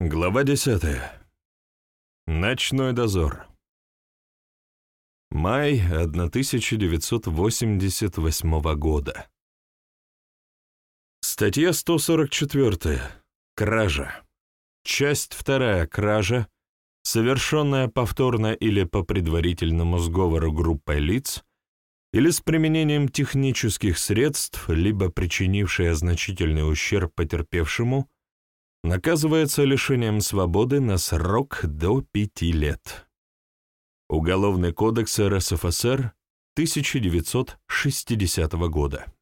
Глава десятая. Ночной дозор. Май 1988 года. Статья 144. Кража. Часть вторая. Кража, совершенная повторно или по предварительному сговору группой лиц, или с применением технических средств, либо причинившая значительный ущерб потерпевшему, наказывается лишением свободы на срок до пяти лет. Уголовный кодекс РСФСР 1960 года.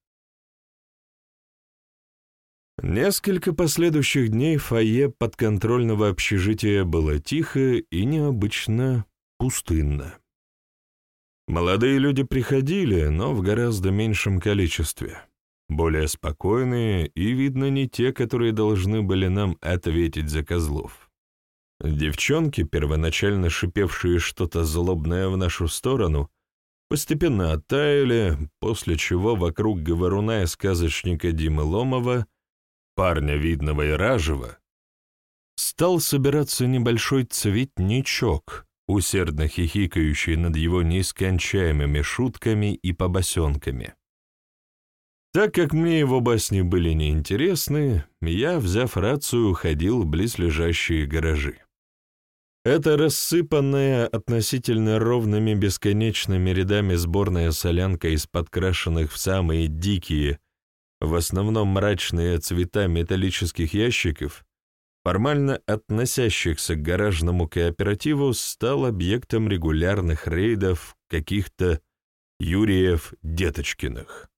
Несколько последующих дней фойе подконтрольного общежития было тихо и необычно пустынно. Молодые люди приходили, но в гораздо меньшем количестве. Более спокойные и, видно, не те, которые должны были нам ответить за козлов. Девчонки, первоначально шипевшие что-то злобное в нашу сторону, постепенно оттаяли, после чего вокруг говоруна и сказочника Димы Ломова, парня видного и ражего, стал собираться небольшой цветничок, усердно хихикающий над его нескончаемыми шутками и побосенками. Так как мне его басни были неинтересны, я, взяв рацию, ходил в близлежащие гаражи. Это рассыпанная относительно ровными бесконечными рядами сборная солянка из подкрашенных в самые дикие, в основном мрачные цвета металлических ящиков, формально относящихся к гаражному кооперативу, стал объектом регулярных рейдов каких-то Юриев Деточкиных.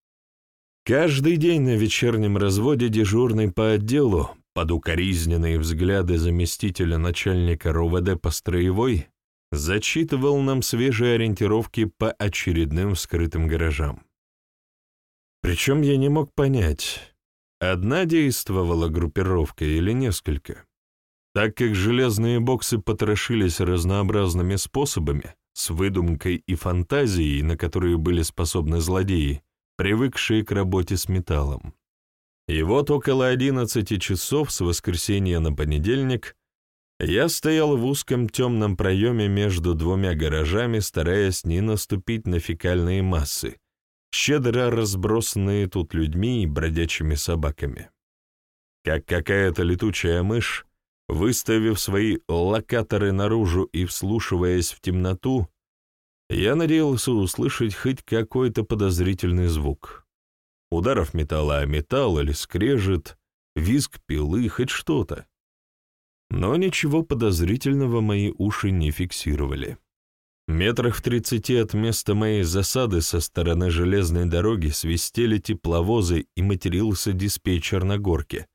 Каждый день на вечернем разводе дежурный по отделу, под укоризненные взгляды заместителя начальника РОВД по строевой, зачитывал нам свежие ориентировки по очередным вскрытым гаражам. Причем я не мог понять, Одна действовала группировка или несколько? Так как железные боксы потрошились разнообразными способами, с выдумкой и фантазией, на которые были способны злодеи, привыкшие к работе с металлом. И вот около одиннадцати часов с воскресенья на понедельник я стоял в узком темном проеме между двумя гаражами, стараясь не наступить на фекальные массы, щедро разбросанные тут людьми и бродячими собаками. Как какая-то летучая мышь, выставив свои локаторы наружу и вслушиваясь в темноту, я надеялся услышать хоть какой-то подозрительный звук. Ударов металла о металл или скрежет, визг пилы, хоть что-то. Но ничего подозрительного мои уши не фиксировали. Метрах в тридцати от места моей засады со стороны железной дороги свистели тепловозы и матерился диспетчер на горке,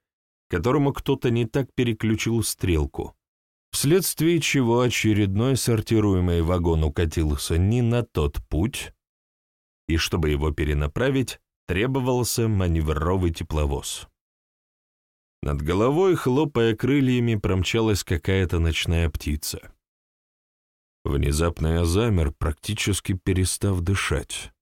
которому кто-то не так переключил стрелку, вследствие чего очередной сортируемый вагон укатился не на тот путь, и чтобы его перенаправить, требовался маневровый тепловоз. Над головой, хлопая крыльями, промчалась какая-то ночная птица. Внезапно я замер, практически перестав дышать.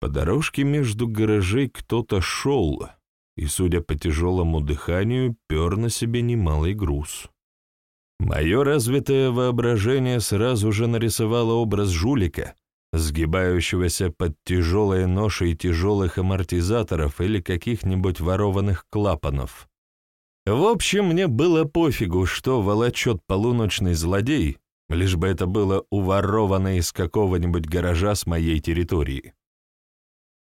По дорожке между гаражей кто-то шел, и, судя по тяжелому дыханию, пер на себе немалый груз. Мое развитое воображение сразу же нарисовало образ жулика, сгибающегося под тяжелой ношей тяжелых амортизаторов или каких-нибудь ворованных клапанов. В общем, мне было пофигу, что волочет полуночный злодей, лишь бы это было уворовано из какого-нибудь гаража с моей территории.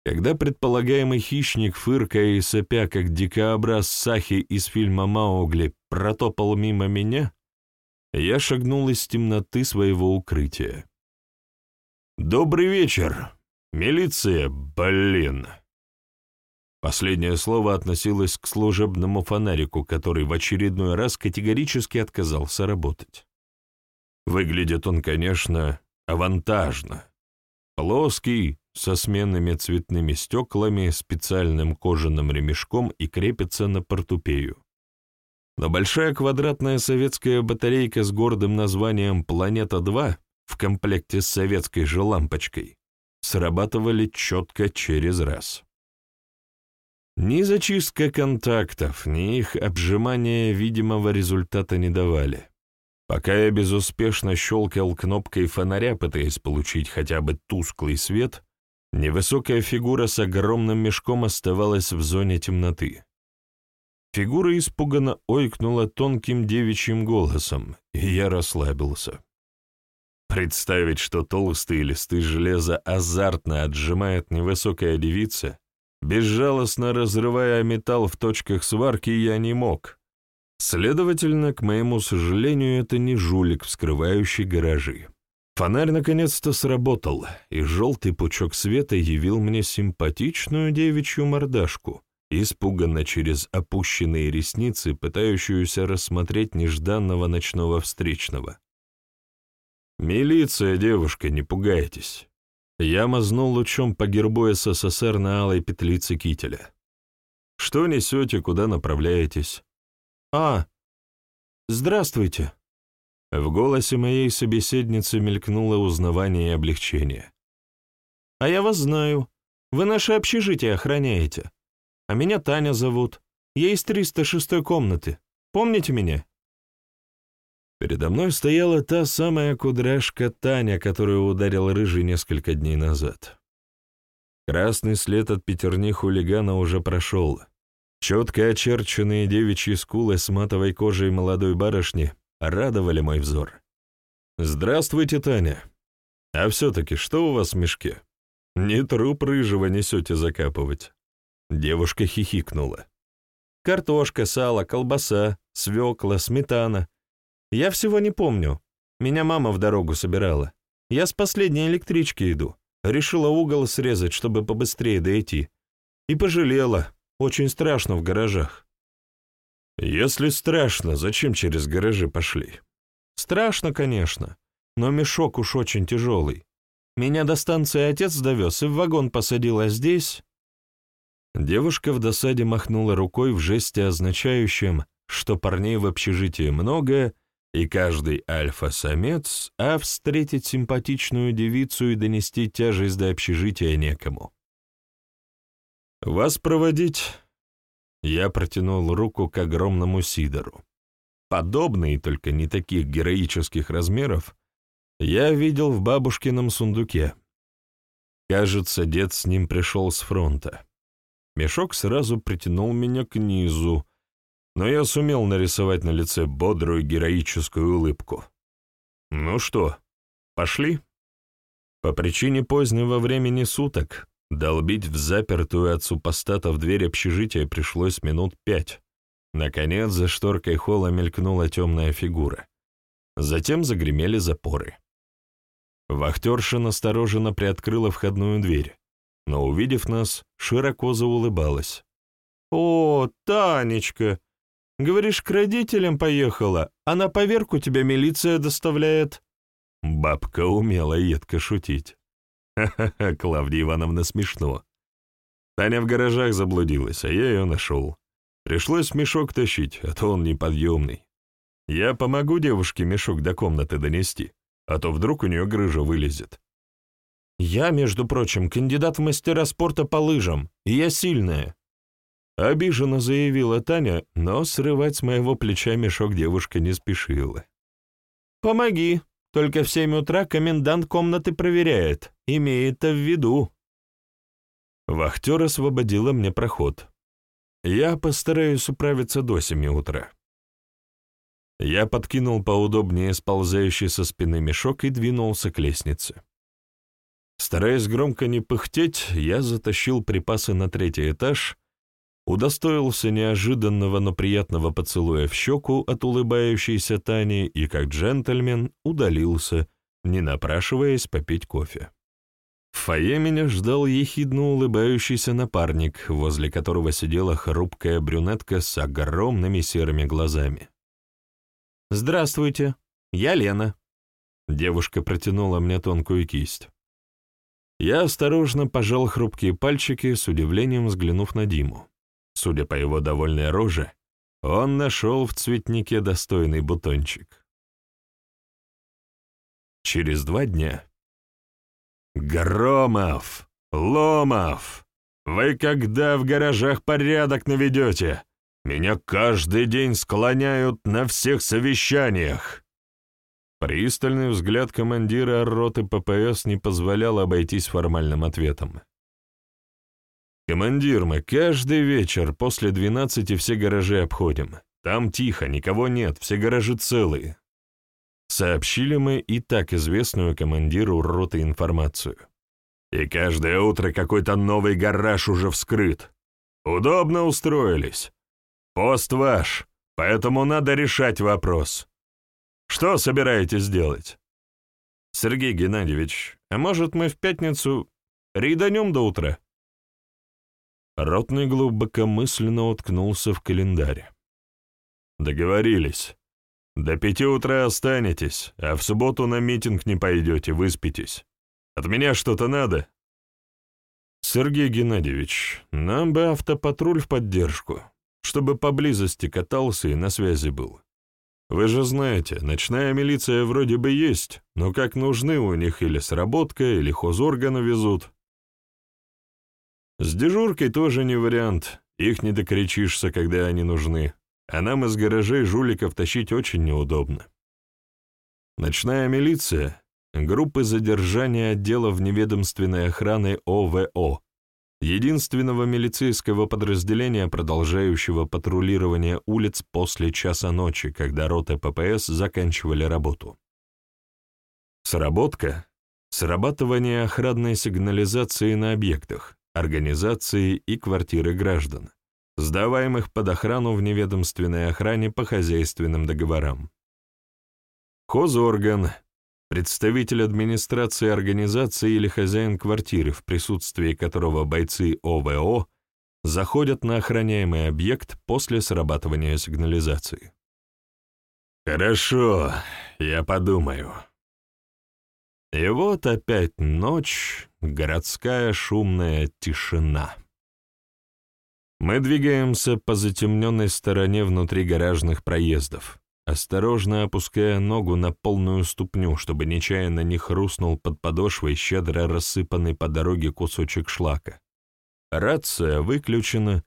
Когда предполагаемый хищник, фыркая и сопя, как дикообраз Сахи из фильма «Маугли», протопал мимо меня, я шагнул из темноты своего укрытия. «Добрый вечер! Милиция, блин!» Последнее слово относилось к служебному фонарику, который в очередной раз категорически отказался работать. Выглядит он, конечно, авантажно. Плоский, со сменными цветными стеклами, специальным кожаным ремешком и крепится на портупею. Но большая квадратная советская батарейка с гордым названием «Планета-2» в комплекте с советской же лампочкой срабатывали четко через раз. Ни зачистка контактов, ни их обжимание видимого результата не давали. Пока я безуспешно щелкал кнопкой фонаря, пытаясь получить хотя бы тусклый свет, невысокая фигура с огромным мешком оставалась в зоне темноты. Фигура испуганно ойкнула тонким девичьим голосом, и я расслабился. Представить, что толстые листы железа азартно отжимает невысокая девица, безжалостно разрывая металл в точках сварки, я не мог. Следовательно, к моему сожалению, это не жулик, вскрывающий гаражи. Фонарь наконец-то сработал, и желтый пучок света явил мне симпатичную девичью мордашку, испуганно через опущенные ресницы, пытающуюся рассмотреть нежданного ночного встречного. «Милиция, девушка, не пугайтесь». Я мазнул лучом по гербу СССР на алой петлице кителя. «Что несете, куда направляетесь?» «А, здравствуйте». В голосе моей собеседницы мелькнуло узнавание и облегчение. «А я вас знаю. Вы наше общежитие охраняете. А меня Таня зовут. Я из 306 комнаты. Помните меня?» Передо мной стояла та самая кудряшка Таня, которую ударил рыжий несколько дней назад. Красный след от пятерни хулигана уже прошел. Четко очерченные девичьи скулы с матовой кожей молодой барышни радовали мой взор. «Здравствуйте, Таня. А все-таки что у вас в мешке? Не труп рыжего несете закапывать?» Девушка хихикнула. «Картошка, сало, колбаса, свекла, сметана. Я всего не помню. Меня мама в дорогу собирала. Я с последней электрички иду. Решила угол срезать, чтобы побыстрее дойти. И пожалела. Очень страшно в гаражах. Если страшно, зачем через гаражи пошли? Страшно, конечно, но мешок уж очень тяжелый. Меня до станции отец довез и в вагон посадил, а здесь... Девушка в досаде махнула рукой в жесте, означающем, что парней в общежитии много, и каждый альфа-самец, а встретить симпатичную девицу и донести тяжесть до общежития некому. «Вас проводить?» Я протянул руку к огромному сидору. Подобный, только не таких героических размеров, я видел в бабушкином сундуке. Кажется, дед с ним пришел с фронта. Мешок сразу притянул меня к низу, но я сумел нарисовать на лице бодрую героическую улыбку. «Ну что, пошли?» По причине позднего времени суток долбить в запертую от супостатов дверь общежития пришлось минут пять. Наконец, за шторкой холла мелькнула темная фигура. Затем загремели запоры. Вахтерша настороженно приоткрыла входную дверь, но, увидев нас, широко заулыбалась. «О, Танечка, Говоришь, к родителям поехала, а на поверку тебя милиция доставляет». Бабка умела едко шутить. «Ха-ха-ха, Клавдия Ивановна, смешно. Таня в гаражах заблудилась, а я ее нашел. Пришлось мешок тащить, а то он неподъемный. Я помогу девушке мешок до комнаты донести, а то вдруг у нее грыжа вылезет. Я, между прочим, кандидат в мастера спорта по лыжам, и я сильная. Обиженно заявила Таня, но срывать с моего плеча мешок девушка не спешила. «Помоги, только в семь утра комендант комнаты проверяет, имей это в виду». Вахтер освободила мне проход. Я постараюсь управиться до семи утра. Я подкинул поудобнее сползающий со спины мешок и двинулся к лестнице. Стараясь громко не пыхтеть, я затащил припасы на третий этаж удостоился неожиданного, но приятного поцелуя в щеку от улыбающейся Тани и, как джентльмен, удалился, не напрашиваясь попить кофе. В фойе меня ждал ехидно улыбающийся напарник, возле которого сидела хрупкая брюнетка с огромными серыми глазами. «Здравствуйте, я Лена». Девушка протянула мне тонкую кисть. Я осторожно пожал хрупкие пальчики, с удивлением взглянув на Диму. Судя по его довольной роже, он нашел в цветнике достойный бутончик. Через два дня. «Громов! Ломов! Вы когда в гаражах порядок наведете? Меня каждый день склоняют на всех совещаниях!» Пристальный взгляд командира роты ППС не позволял обойтись формальным ответом. «Командир, мы каждый вечер после двенадцати все гаражи обходим. Там тихо, никого нет, все гаражи целые». Сообщили мы и так известную командиру роты информацию. И каждое утро какой-то новый гараж уже вскрыт. Удобно устроились. Пост ваш, поэтому надо решать вопрос. Что собираетесь делать? Сергей Геннадьевич, а может мы в пятницу рейданем до утра? Ротный глубокомысленно уткнулся в календарь. Договорились. До пяти утра останетесь, а в субботу на митинг не пойдете, выспитесь. От меня что-то надо? Сергей Геннадьевич, нам бы автопатруль в поддержку, чтобы поблизости катался и на связи был. Вы же знаете, ночная милиция вроде бы есть, но как нужны у них или сработка, или хозоргана везут. С дежуркой тоже не вариант, их не докричишься, когда они нужны, а нам из гаражей жуликов тащить очень неудобно. Ночная милиция — группы задержания отдела вневедомственной охраны ОВО, единственного милицейского подразделения, продолжающего патрулирование улиц после часа ночи, когда роты ППС заканчивали работу. Сработка — срабатывание охранной сигнализации на объектах, организации и квартиры граждан, сдаваемых под охрану в неведомственной охране по хозяйственным договорам. Хозорган представитель администрации организации или хозяин квартиры, в присутствии которого бойцы ОВО заходят на охраняемый объект после срабатывания сигнализации. «Хорошо, я подумаю». И вот опять ночь, городская шумная тишина. Мы двигаемся по затемненной стороне внутри гаражных проездов осторожно опуская ногу на полную ступню, чтобы нечаянно не хрустнул под подошвой щедро рассыпанный по дороге кусочек шлака. Рация выключена,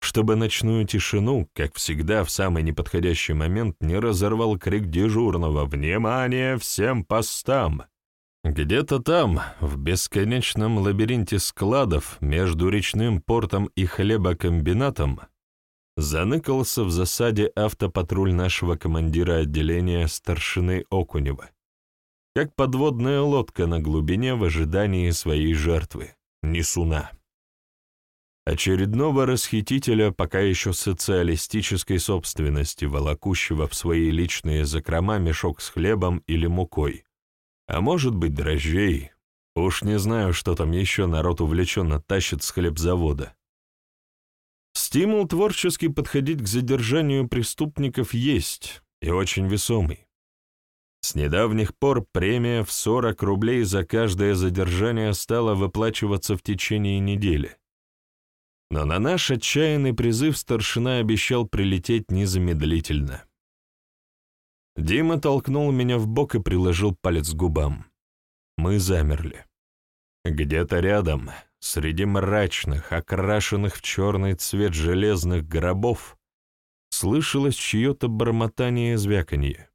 чтобы ночную тишину, как всегда в самый неподходящий момент, не разорвал крик дежурного «Внимание всем постам!». Где-то там, в бесконечном лабиринте складов между речным портом и хлебокомбинатом, заныкался в засаде автопатруль нашего командира отделения старшины Окунева, как подводная лодка на глубине в ожидании своей жертвы, несуна. Очередного расхитителя пока еще социалистической собственности, волокущего в свои личные закрома мешок с хлебом или мукой, а может быть дрожжей, уж не знаю, что там еще народ увлеченно тащит с хлебзавода. Стимул творчески подходить к задержанию преступников есть, и очень весомый. С недавних пор премия в 40 рублей за каждое задержание стала выплачиваться в течение недели. Но на наш отчаянный призыв старшина обещал прилететь незамедлительно. Дима толкнул меня в бок и приложил палец к губам. Мы замерли. Где-то рядом, Среди мрачных, окрашенных в черный цвет железных гробов, слышалось чье-то бормотание и звяканье.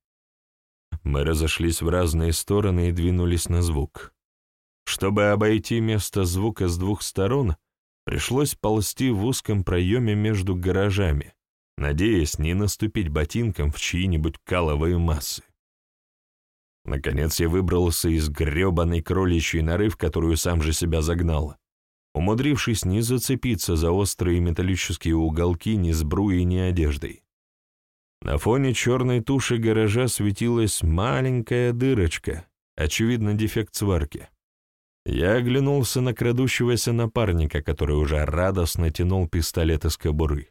Мы разошлись в разные стороны и двинулись на звук. Чтобы обойти место звука с двух сторон, пришлось ползти в узком проеме между гаражами, надеясь не наступить ботинком в чьи-нибудь каловые массы. Наконец я выбрался из гребаной кроличьей норы, в которую сам же себя загнал умудрившись не зацепиться за острые металлические уголки ни сбруей, ни одеждой. На фоне черной туши гаража светилась маленькая дырочка, очевидно, дефект сварки. Я оглянулся на крадущегося напарника, который уже радостно тянул пистолет из кобуры.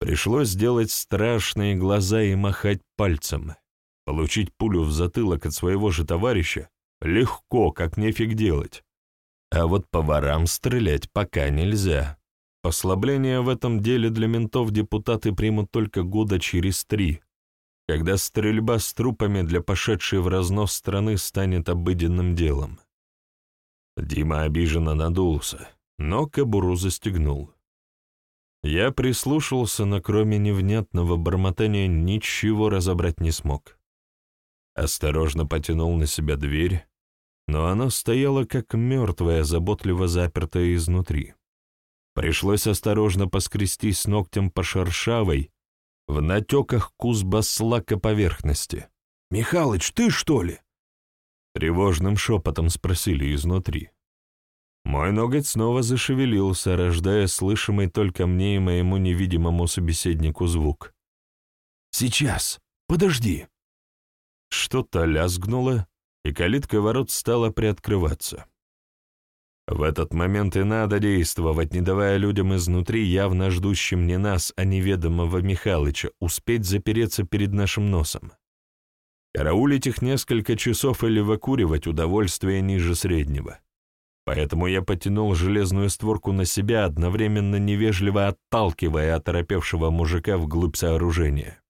Пришлось сделать страшные глаза и махать пальцем. Получить пулю в затылок от своего же товарища легко, как нефиг делать. А вот по ворам стрелять пока нельзя. Послабление в этом деле для ментов депутаты примут только года через три, когда стрельба с трупами для пошедшей в разнос страны станет обыденным делом. Дима обиженно надулся. но кобуру застегнул. Я прислушался, но кроме невнятного бормотания ничего разобрать не смог. Осторожно потянул на себя дверь, но она стояла как мертвая, заботливо запертая изнутри. Пришлось осторожно поскрестись ногтем по шершавой, в натеках кузбасслака поверхности. «Михалыч, ты что ли?» Тревожным шепотом спросили изнутри. Мой ноготь снова зашевелился, рождая слышимый только мне и моему невидимому собеседнику звук. «Сейчас! Подожди!» Что-то лязгнуло, и калитка ворот стала приоткрываться. В этот момент и надо действовать, не давая людям изнутри, явно ждущим не нас, а неведомого Михалыча, успеть запереться перед нашим носом. Караулить их несколько часов или выкуривать удовольствие ниже среднего. Поэтому я потянул железную створку на себя, одновременно невежливо отталкивая оторопевшего мужика вглубь сооружения.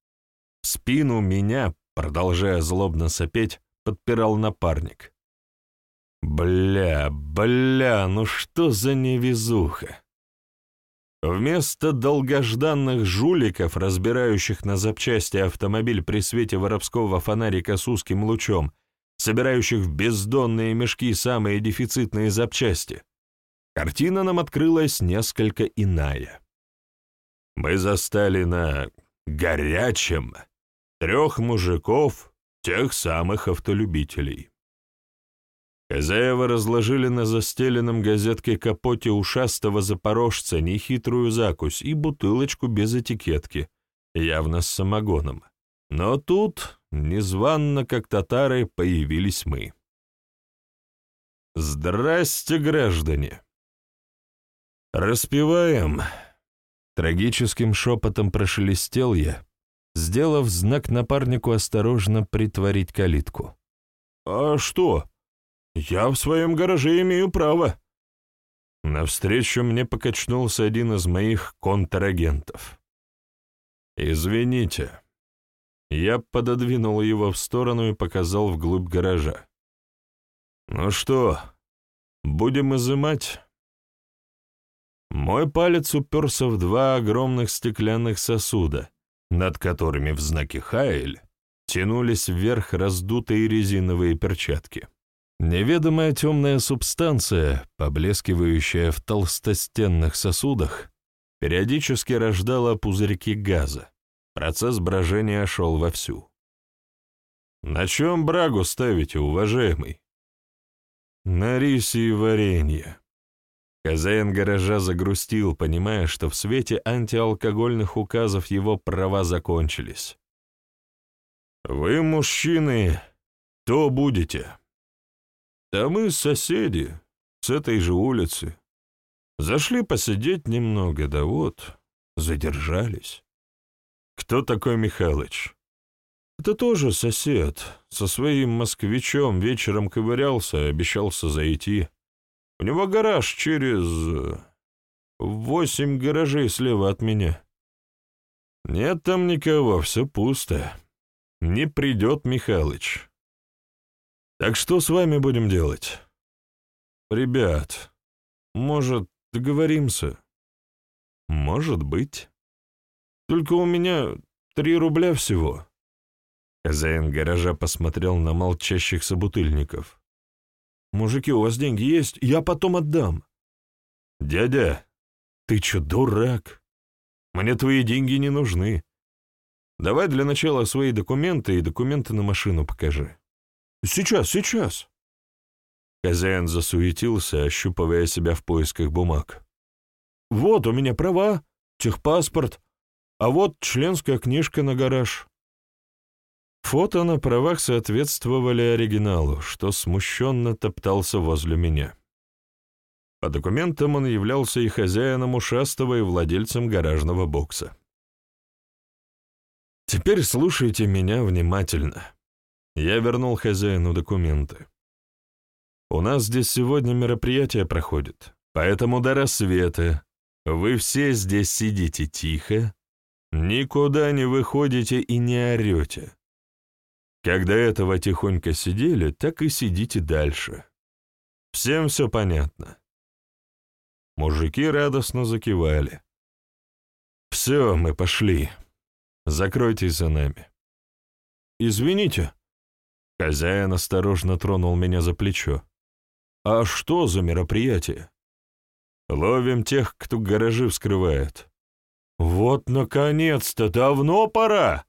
В спину меня, продолжая злобно сопеть, подпирал напарник. Бля, бля, ну что за невезуха? Вместо долгожданных жуликов, разбирающих на запчасти автомобиль при свете воровского фонарика с узким лучом, собирающих в бездонные мешки самые дефицитные запчасти, картина нам открылась несколько иная. Мы застали на горячем трех мужиков, тех самых автолюбителей. Хозяева разложили на застеленном газеткой капоте ушастого запорожца нехитрую закусь и бутылочку без этикетки, явно с самогоном. Но тут, незванно как татары, появились мы. «Здрасте, граждане!» «Распеваем!» Трагическим шепотом прошелестел я, сделав знак напарнику осторожно притворить калитку. «А что? Я в своем гараже имею право!» Навстречу мне покачнулся один из моих контрагентов. «Извините». Я пододвинул его в сторону и показал вглубь гаража. «Ну что, будем изымать?» Мой палец уперся в два огромных стеклянных сосуда, над которыми в знаке «Хайль» тянулись вверх раздутые резиновые перчатки. Неведомая темная субстанция, поблескивающая в толстостенных сосудах, периодически рождала пузырьки газа. Процесс брожения шел вовсю. «На чем брагу ставите, уважаемый?» «На рисе и варенье». Хозяин гаража загрустил, понимая, что в свете антиалкогольных указов его права закончились. «Вы, мужчины, то будете?» «Да мы соседи, с этой же улицы. Зашли посидеть немного, да вот, задержались». «Кто такой Михалыч?» «Это тоже сосед. Со своим москвичом вечером ковырялся, обещался зайти. У него гараж через... восемь гаражей слева от меня». «Нет там никого, все пусто. Не придет Михалыч. Так что с вами будем делать?» «Ребят, может, договоримся?» «Может быть». Только у меня три рубля всего». Хозяин гаража посмотрел на молчащих собутыльников. «Мужики, у вас деньги есть? Я потом отдам». «Дядя, ты чё, дурак? Мне твои деньги не нужны. Давай для начала свои документы и документы на машину покажи». «Сейчас, сейчас». Хозяин засуетился, ощупывая себя в поисках бумаг. «Вот у меня права, техпаспорт, а вот членская книжка на гараж. Фото на правах соответствовали оригиналу, что смущенно топтался возле меня. По документам он являлся и хозяином ушастого, и владельцем гаражного бокса. «Теперь слушайте меня внимательно». Я вернул хозяину документы. «У нас здесь сегодня мероприятие проходит, поэтому до рассвета вы все здесь сидите тихо, Никуда не выходите и не орете. Когда этого тихонько сидели, так и сидите дальше. Всем все понятно. Мужики радостно закивали. «Все, мы пошли. Закройтесь за нами». «Извините». Хозяин осторожно тронул меня за плечо. «А что за мероприятие?» «Ловим тех, кто гаражи вскрывает». «Вот, наконец-то! Давно пора!»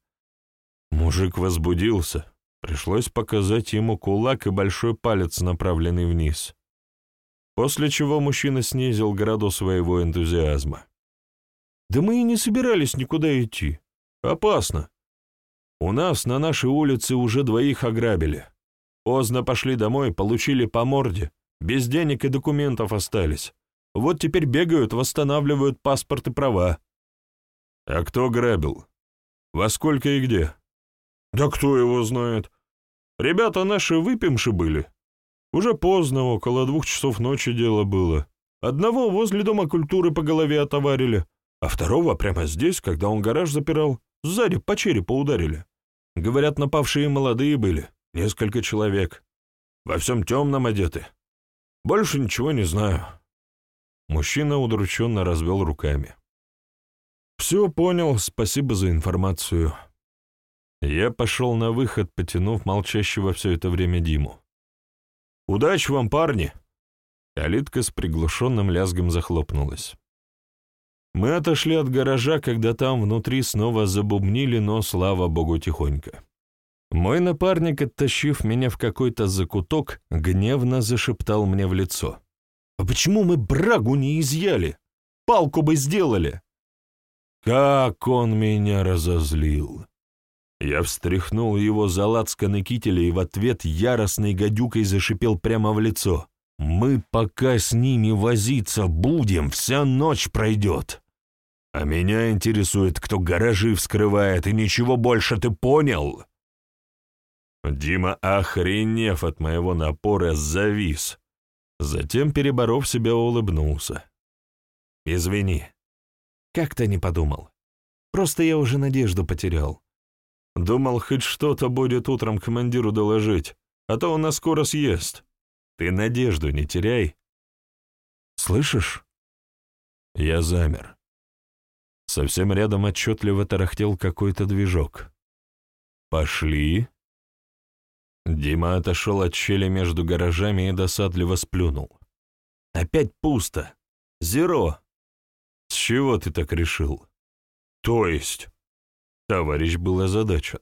Мужик возбудился. Пришлось показать ему кулак и большой палец, направленный вниз. После чего мужчина снизил градус своего энтузиазма. «Да мы и не собирались никуда идти. Опасно. У нас на нашей улице уже двоих ограбили. Поздно пошли домой, получили по морде. Без денег и документов остались. Вот теперь бегают, восстанавливают паспорт и права». «А кто грабил? Во сколько и где?» «Да кто его знает? Ребята наши выпивши были. Уже поздно, около двух часов ночи дело было. Одного возле Дома культуры по голове отоварили, а второго прямо здесь, когда он гараж запирал, сзади по черепу ударили. Говорят, напавшие молодые были, несколько человек. Во всем темном одеты. Больше ничего не знаю». Мужчина удрученно развел руками. «Все понял, спасибо за информацию». Я пошел на выход, потянув молчащего все это время Диму. «Удачи вам, парни!» Калитка с приглушенным лязгом захлопнулась. Мы отошли от гаража, когда там внутри снова забубнили, но, слава богу, тихонько. Мой напарник, оттащив меня в какой-то закуток, гневно зашептал мне в лицо. «А почему мы брагу не изъяли? Палку бы сделали!» Как он меня разозлил! Я встряхнул его за лацканы кителя и в ответ яростной гадюкой зашипел прямо в лицо. «Мы пока с ними возиться будем, вся ночь пройдет. А меня интересует, кто гаражи вскрывает, и ничего больше, ты понял?» Дима, охренев от моего напора, завис. Затем, переборов себя, улыбнулся. «Извини. Как-то не подумал. Просто я уже надежду потерял. Думал, хоть что-то будет утром командиру доложить, а то он нас скоро съест. Ты надежду не теряй. Слышишь? Я замер. Совсем рядом отчетливо тарахтел какой-то движок. «Пошли!» Дима отошел от щели между гаражами и досадливо сплюнул. «Опять пусто! Зеро!» «С чего ты так решил?» «То есть?» Товарищ был озадачен.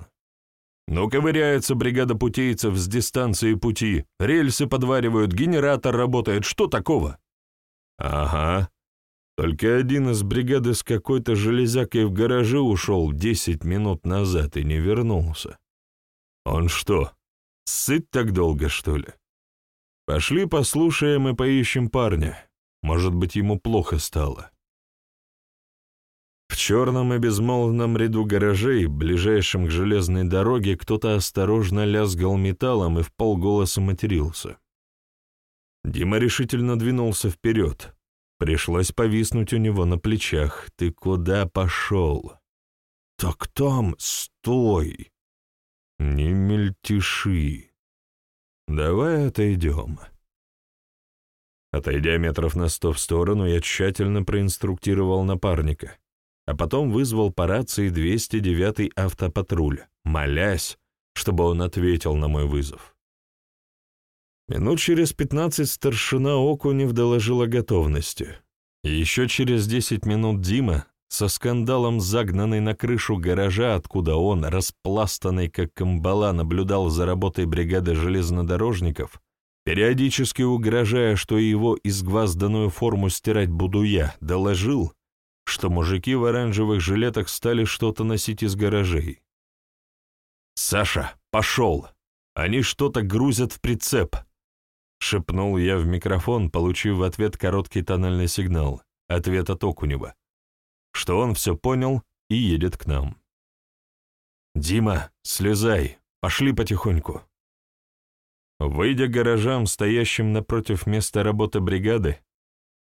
Ну, ковыряется бригада путейцев с дистанции пути, рельсы подваривают, генератор работает, что такого? Ага. Только один из бригады с какой-то железякой в гараже ушел десять минут назад и не вернулся. Он что, сыт так долго, что ли? Пошли послушаем и поищем парня. Может быть, ему плохо стало. В черном и безмолвном ряду гаражей, ближайшем к железной дороге, кто-то осторожно лязгал металлом и в полголоса матерился. Дима решительно двинулся вперед. Пришлось повиснуть у него на плечах. «Ты куда пошел?» «Так там, стой!» «Не мельтеши. Давай отойдем». Отойдя метров на сто в сторону, я тщательно проинструктировал напарника а потом вызвал по рации 209-й автопатруль, молясь, чтобы он ответил на мой вызов. Минут через пятнадцать старшина Окунев доложил о готовности. И еще через десять минут Дима, со скандалом загнанный на крышу гаража, откуда он, распластанный как камбала, наблюдал за работой бригады железнодорожников, периодически угрожая, что его изгвазданную форму стирать буду я, доложил, что мужики в оранжевых жилетах стали что-то носить из гаражей. «Саша, пошел! Они что-то грузят в прицеп!» — шепнул я в микрофон, получив в ответ короткий тоннельный сигнал, ответ от Окунева, что он все понял и едет к нам. «Дима, слезай, пошли потихоньку». Выйдя к гаражам, стоящим напротив места работы бригады,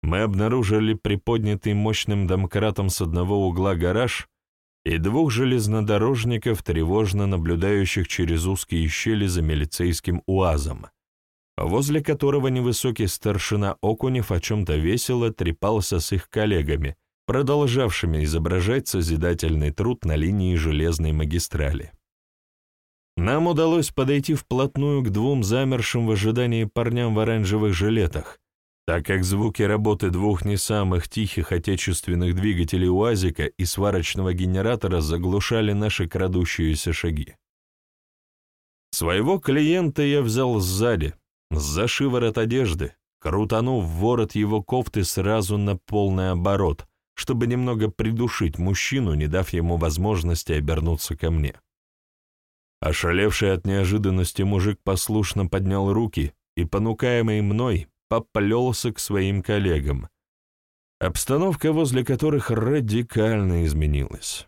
мы обнаружили приподнятый мощным домкратом с одного угла гараж и двух железнодорожников, тревожно наблюдающих через узкие щели за милицейским УАЗом, возле которого невысокий старшина Окунев о чем-то весело трепался с их коллегами, продолжавшими изображать созидательный труд на линии железной магистрали. Нам удалось подойти вплотную к двум замершим в ожидании парням в оранжевых жилетах, так как звуки работы двух не самых тихих отечественных двигателей УАЗика и сварочного генератора заглушали наши крадущиеся шаги. Своего клиента я взял сзади, за шиворот одежды, крутанув ворот его кофты сразу на полный оборот, чтобы немного придушить мужчину, не дав ему возможности обернуться ко мне. Ошалевший от неожиданности мужик послушно поднял руки и, понукаемый мной, поплелся к своим коллегам, обстановка возле которых радикально изменилась.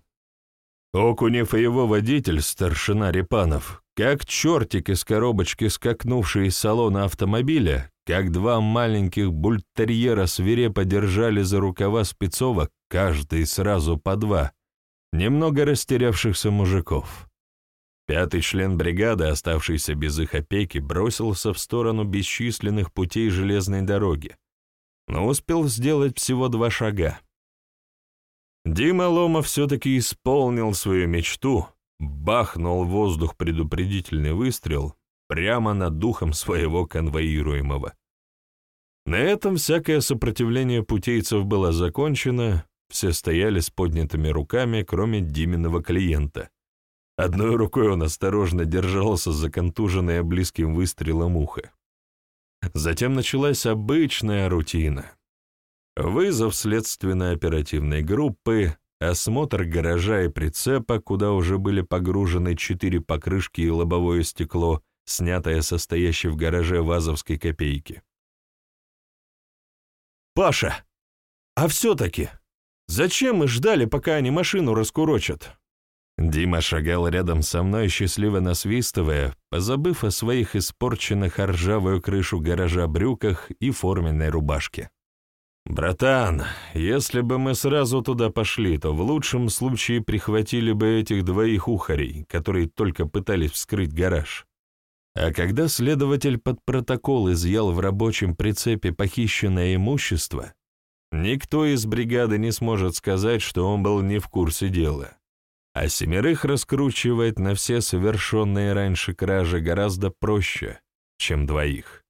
Окунев и его водитель, старшина Репанов, как чертик из коробочки, скакнувший из салона автомобиля, как два маленьких бультерьера свирепо держали за рукава спецовок, каждый сразу по два, немного растерявшихся мужиков. Пятый член бригады, оставшийся без их опеки, бросился в сторону бесчисленных путей железной дороги, но успел сделать всего два шага. Дима Ломов все-таки исполнил свою мечту, бахнул в воздух предупредительный выстрел прямо над духом своего конвоируемого. На этом всякое сопротивление путейцев было закончено, все стояли с поднятыми руками, кроме Диминого клиента — Одной рукой он осторожно держался за контуженное близким выстрелом ухо. Затем началась обычная рутина. Вызов следственно-оперативной группы, осмотр гаража и прицепа, куда уже были погружены четыре покрышки и лобовое стекло, снятое со в гараже вазовской копейки. «Паша, а все-таки, зачем мы ждали, пока они машину раскурочат?» Дима шагал рядом со мной, счастливо насвистывая, позабыв о своих испорченных ржавую крышу гаража брюках и форменной рубашке. «Братан, если бы мы сразу туда пошли, то в лучшем случае прихватили бы этих двоих ухарей, которые только пытались вскрыть гараж. А когда следователь под протокол изъял в рабочем прицепе похищенное имущество, никто из бригады не сможет сказать, что он был не в курсе дела а семерых раскручивать на все совершенные раньше кражи гораздо проще, чем двоих.